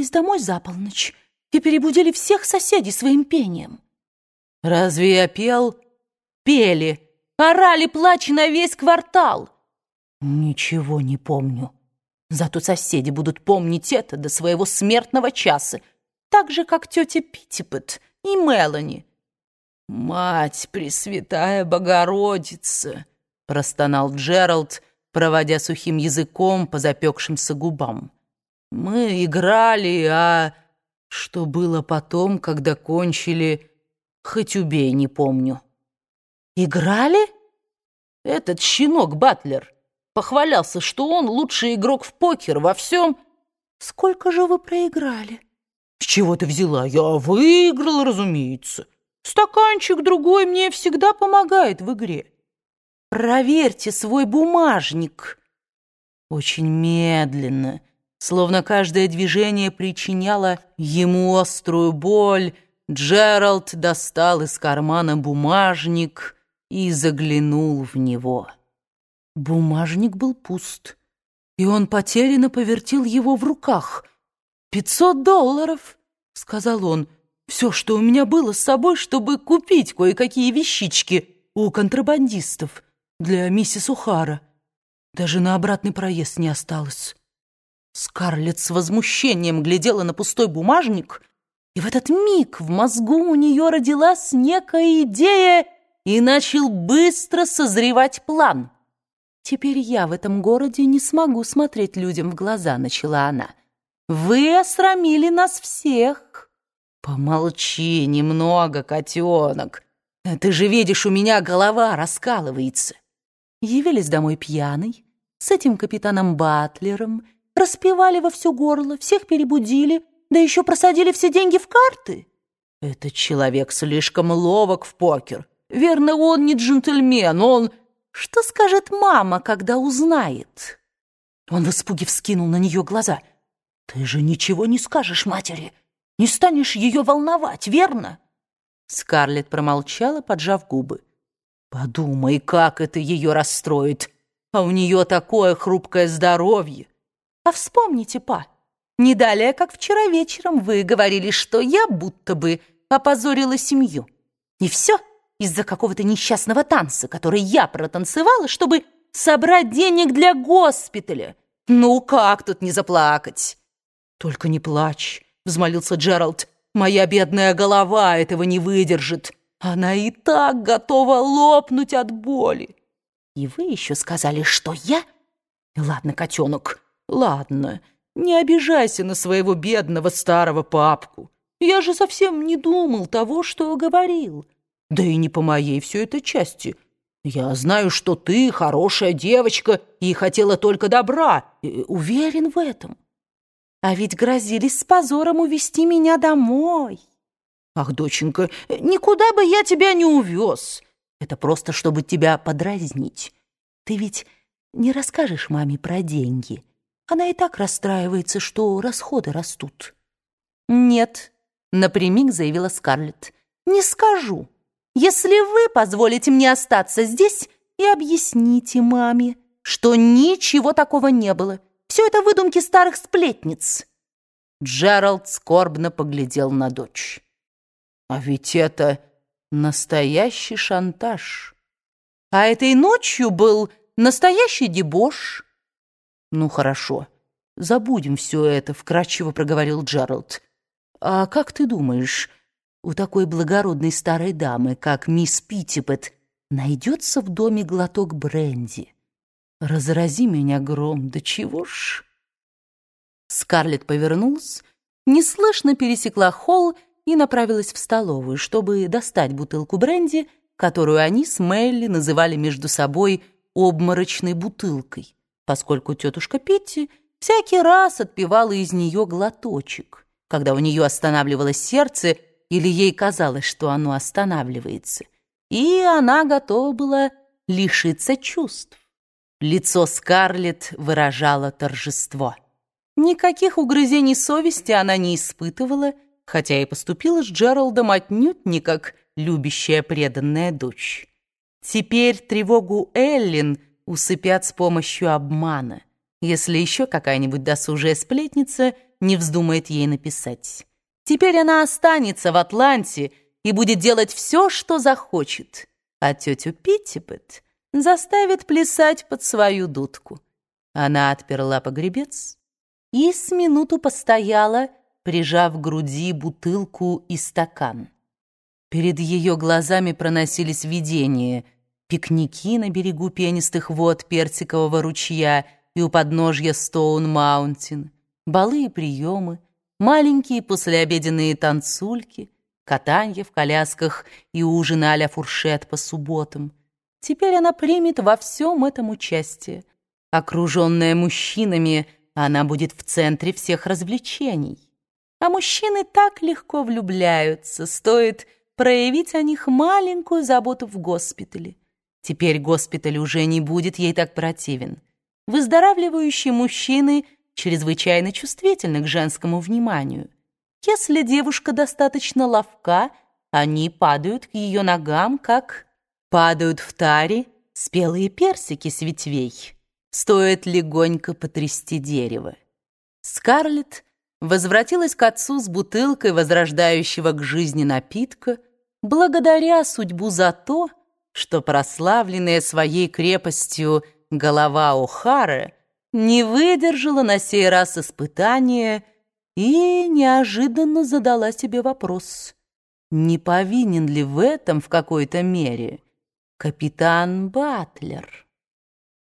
явились домой за полночь и перебудили всех соседей своим пением. Разве я пел? Пели, орали плач на весь квартал. Ничего не помню. Зато соседи будут помнить это до своего смертного часа, так же, как тетя Питтипет и Мелани. «Мать Пресвятая Богородица!» — простонал Джеральд, проводя сухим языком по запекшимся губам. «Мы играли, а что было потом, когда кончили, хоть убей, не помню». «Играли?» Этот щенок Батлер похвалялся, что он лучший игрок в покер во всем. «Сколько же вы проиграли?» «С чего ты взяла? Я выиграл, разумеется». Стаканчик другой мне всегда помогает в игре. Проверьте свой бумажник. Очень медленно, словно каждое движение причиняло ему острую боль, Джеральд достал из кармана бумажник и заглянул в него. Бумажник был пуст, и он потерянно повертел его в руках. «Пятьсот долларов!» — сказал он — все, что у меня было с собой, чтобы купить кое-какие вещички у контрабандистов для миссис Ухара. Даже на обратный проезд не осталось. Скарлетт с возмущением глядела на пустой бумажник, и в этот миг в мозгу у нее родилась некая идея и начал быстро созревать план. «Теперь я в этом городе не смогу смотреть людям в глаза», — начала она. «Вы осрамили нас всех». «Помолчи немного, котенок. Ты же видишь, у меня голова раскалывается». Явились домой пьяный, с этим капитаном Батлером, распевали во все горло, всех перебудили, да еще просадили все деньги в карты. Этот человек слишком ловок в покер. Верно, он не джентльмен, он... Что скажет мама, когда узнает? Он в испуге вскинул на нее глаза. Ты же ничего не скажешь матери. Не станешь ее волновать, верно?» Скарлетт промолчала, поджав губы. «Подумай, как это ее расстроит. А у нее такое хрупкое здоровье. А вспомните, па, не далее, как вчера вечером вы говорили, что я будто бы опозорила семью. И все из-за какого-то несчастного танца, который я протанцевала, чтобы собрать денег для госпиталя. Ну, как тут не заплакать?» «Только не плачь. — взмолился Джеральд. «Моя бедная голова этого не выдержит. Она и так готова лопнуть от боли». «И вы еще сказали, что я?» «Ладно, котенок, ладно. Не обижайся на своего бедного старого папку. Я же совсем не думал того, что говорил. Да и не по моей все это части. Я знаю, что ты хорошая девочка и хотела только добра. Уверен в этом». А ведь грозились с позором увести меня домой. Ах, доченька, никуда бы я тебя не увез. Это просто, чтобы тебя подразнить. Ты ведь не расскажешь маме про деньги. Она и так расстраивается, что расходы растут. Нет, напрямик заявила Скарлетт. Не скажу. Если вы позволите мне остаться здесь и объясните маме, что ничего такого не было, все это выдумки старых сплетниц. Джеральд скорбно поглядел на дочь. А ведь это настоящий шантаж. А этой ночью был настоящий дебош. Ну, хорошо, забудем все это, вкратчиво проговорил Джеральд. А как ты думаешь, у такой благородной старой дамы, как мисс Питтипет, найдется в доме глоток бренди? Разрази меня гром, да чего ж? Скарлетт повернулась, неслышно пересекла холл и направилась в столовую, чтобы достать бутылку бренди, которую они с Мелли называли между собой обморочной бутылкой, поскольку тетушка Питти всякий раз отпивала из нее глоточек, когда у нее останавливалось сердце или ей казалось, что оно останавливается, и она готова была лишиться чувств. Лицо Скарлетт выражало торжество. Никаких угрызений совести она не испытывала, хотя и поступила с Джералдом отнюдь не как любящая преданная дочь. Теперь тревогу Эллин усыпят с помощью обмана. Если еще какая-нибудь досужая сплетница не вздумает ей написать. Теперь она останется в Атланте и будет делать все, что захочет, а тетю Питтипет заставит плясать под свою дудку. Она отперла погребец и с минуту постояла, прижав к груди бутылку и стакан. Перед ее глазами проносились видения, пикники на берегу пенистых вод Персикового ручья и у подножья Стоун-Маунтин, балы и приемы, маленькие послеобеденные танцульки, катанье в колясках и ужины а фуршет по субботам. Теперь она примет во всем этом участие. Окруженная мужчинами, она будет в центре всех развлечений. А мужчины так легко влюбляются, стоит проявить о них маленькую заботу в госпитале. Теперь госпиталь уже не будет ей так противен. Выздоравливающие мужчины чрезвычайно чувствительны к женскому вниманию. Если девушка достаточно ловка, они падают к ее ногам, как падают в таре спелые персики с ветвей. Стоит легонько потрясти дерево. Скарлетт возвратилась к отцу с бутылкой возрождающего к жизни напитка, благодаря судьбу за то, что прославленная своей крепостью голова О'Хары не выдержала на сей раз испытания и неожиданно задала себе вопрос, не повинен ли в этом в какой-то мере капитан Батлер.